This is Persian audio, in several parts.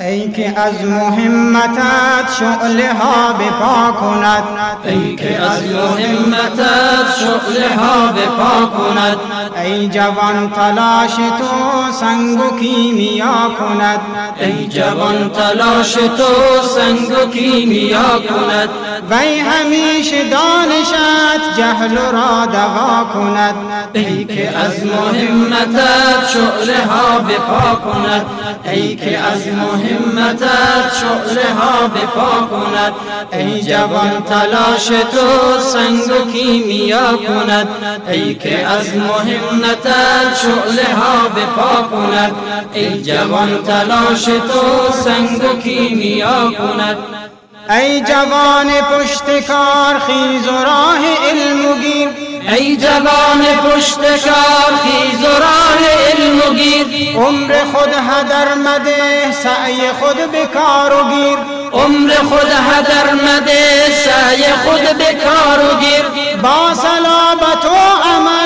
ای که از محمتت شعله ها بپا کند. ای که از محمتت شعله ها بپا کند. ای جوان تلاش تو سنگ و کیمیا کند. ای جوان تلاش تو سنگ و کیمیا کند. وی همیشه دانشت جهل را دوا کند. ای که از محمتت شعله ها بپا کند. ای که از محمتت شعله ها بپا کند ای جوان تلاش تو سنگ و کیمیا کند ای که از محمتت شعله ها بپا کند ای جوان تلاش تو سنگ و کیمیا کند. ای جوان پشت کار خیز و راه علم گیر ای جوان پشت کار خیز و راه علم و گیر. عمر خود هدر مده سعی خود بکار و گیر. عمر خود هدر مده سعی خود بکار و گیر. با صلابت و عمل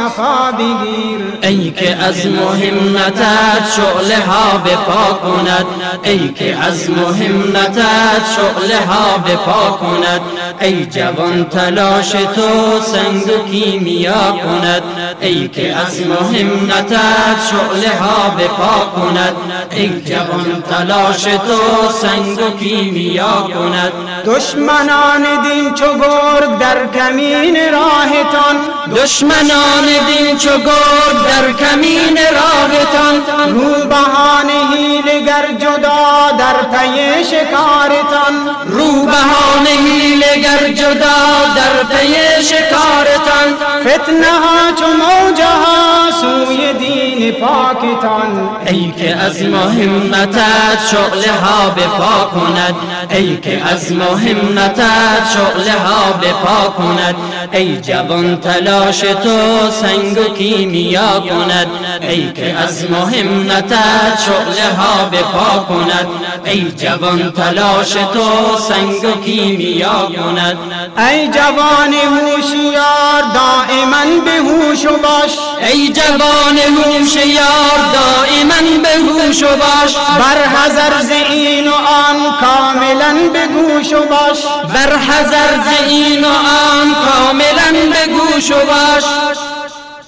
مصطفی بگیر ای که از محمتت شعله ها بپا کند. ای که از محمتت شعله ها بپا کند. ای جوان تلاش تو سنگ و کیمیا کند. ای که از محمتت شعله ها بپا کند. ای جوان تلاش تو سنگ و کیمیا کند. دشمنان دین چو گرگ در کمین راهتان. دشمنان دین چو گرگ در کمین راهتان. رو بهان هیلگر جدا در پی شکارتان. رو بهان هیلگر جدا در پی شکارتان. فتنه ها چو موجها سوی دین پاکتان. ای که از محمتت شعله ها بپا کند. ای که از محمتت شعله ها بپا کند. ای جوان تلاش تو سنگ و کیمیا کند. ای که از محمتت شعله ها بپا کند. ای جوان تلاش تو سنگ و کیمیا کند. ای جوان هوشیار دائما به هوش باش. ای جوان هوشیار دائما به هوش باش. بر حذر ز این و آن کاملا به گوش باش. بر حذر ز این و آن کاملا به گوش باش.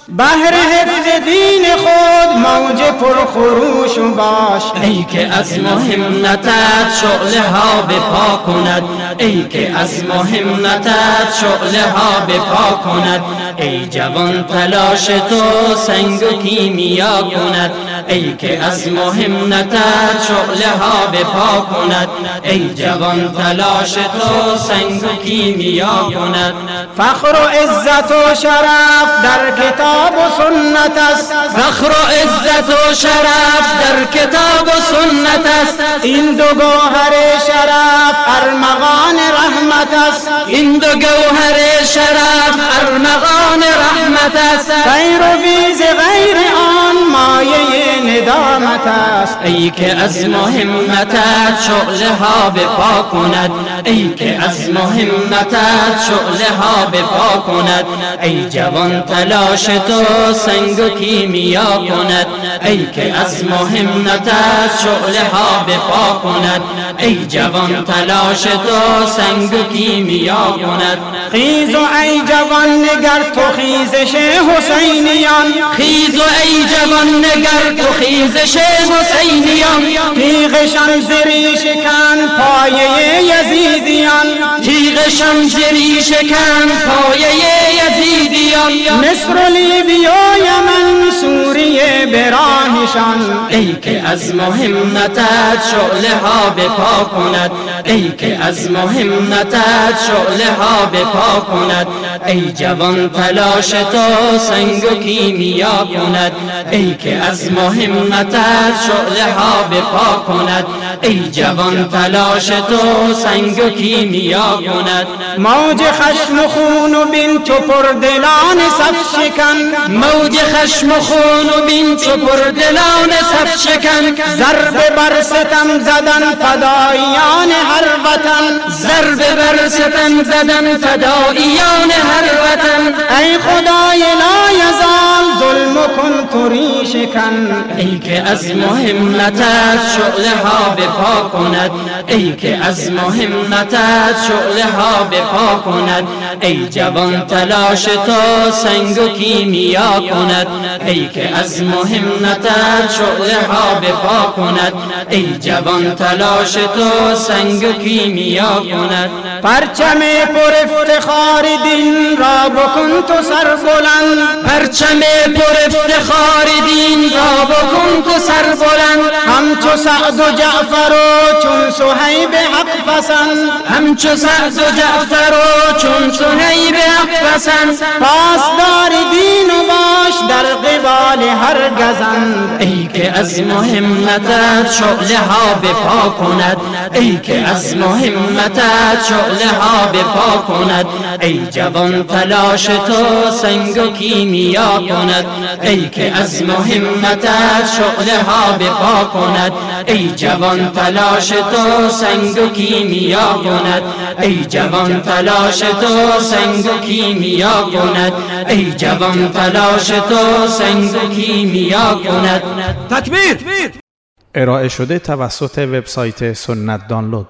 بهر حفظ دین خود موج پرخروش باش. ای که از محمتت شعله ها بپا کند. ای که از محمتت شعله ها بپا کند. ای جوان تلاش تو سنگ و کیمیا کند. ای که از محمتت شعله ها بپا کند. ای جوان تلاش تو سنگ و کیمیا کند. فخر و عزت و شرف در کتاب و سنت است. فخر و عزت و شرف در کتاب و سنت است. این دو گوهر شرف ارمغان رحمت است. این دو گوهر شرف ارمغان رحمت است. غیر و ویز غیر آن مایه ندامت است. ای که از محمتت شعله ها بپا کند. ای که از محمتت شعله ها بپا کند. ای جوان تلاش تو سنگ و کیمیا کند. ای که از محمتت شعله ها بپا کند. ای جوان تلاش تو سنگ و کیمیا کند. خیز و ای جوان نگر تو خیزش حسینیان. خیز و ای جوان نگر تو خیزش حسینیان. تیغشان زری شکن پایه یزیدیان. تیغشان زری شکن پایه یزیدیان. مصر و لیبی و یمن سوریه براهشان ای که از محمتت شعله ها بپا کند. ای که از محمتت شعله ها بپا کند. ای جوان تلاش تو سنگ و کیمیا کند. ای که از محمتت شعله ها بپا کند. ای جوان تلاش تو سنگ و کیمیا کند. موج خشم و خون و بین پر دلان صف شکن. موج خشم و خون و بین پر دلان صف شکن. ضرب بر ستم زدن فدایان هر وطن. ضرب بر ستم زدن فدایان هر وطن. ای خدای لا یزال ظلم کن تو شکن. ای که از مهمتت شعله ها بپا کند. ای که از مهمتت شعله ها بپا کند. ای جوان تلاش تو سنگ و کیمیا کند. ای که از مهمتت شعله ها بپا کند. ای جوان تلاش تو سنگ و کیمیا کند. پرچم پر افتخار دین را بکن تو سر بلند. پرچم پر افتخار دین را بکن تو سر بلند همچو سعد و جعفر و چون سهیب حق پسند همچو سعد و جعفر و چون سهیب پسند پاسدار دین و باش در قبال هر گزند. ای که از مهمتت شعله ها بپا کند ای که از مهمتت شعله ها بپا کند ای جوان تلاش تو سنگ و کیمیا کند ای که از مهمتت شعله ها بپا کند ای جوان تلاش تو سنگ و کیمیا کند ای جوان تلاش تو سنگ و کیمیا کند ای جوان تلاش تو سنگ و کیمیا کند تکبیر! ارائه شده توسط وبسایت سنت دانلود.